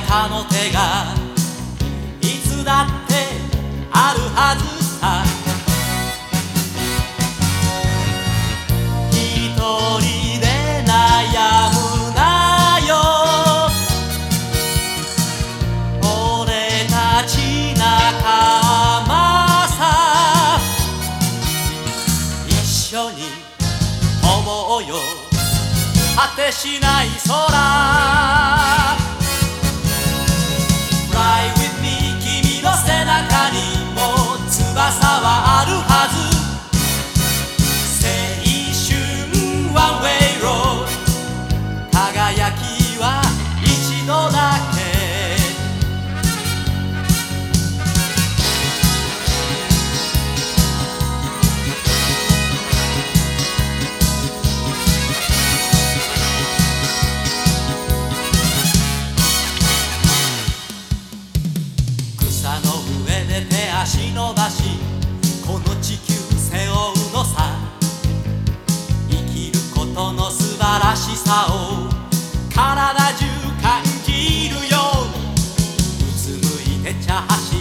たの手がいつだってあるはずさ。一人で悩むなよ。俺たち仲間さ。一緒に飛ぼうよ。果てしない空。草の上で手足伸ばしこの地球背負うのさ。生きることの素晴らしさを体中感じるようつむいてちゃ走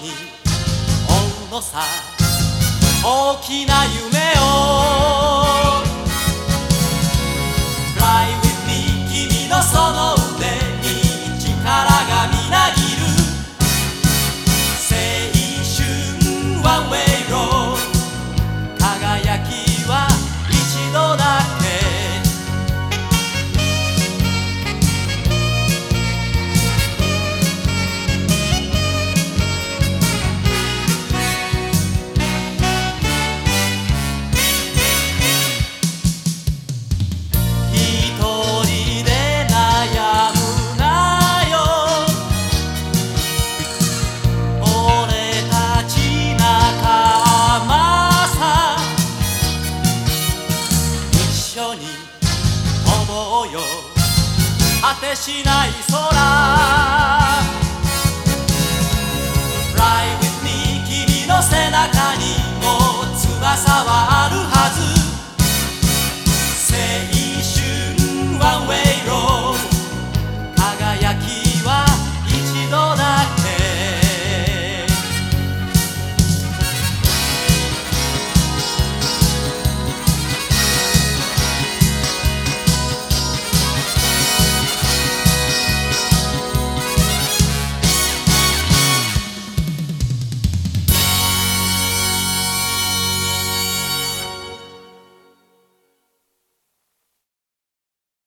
に追うのさ大きな夢を。よ。果てしない空。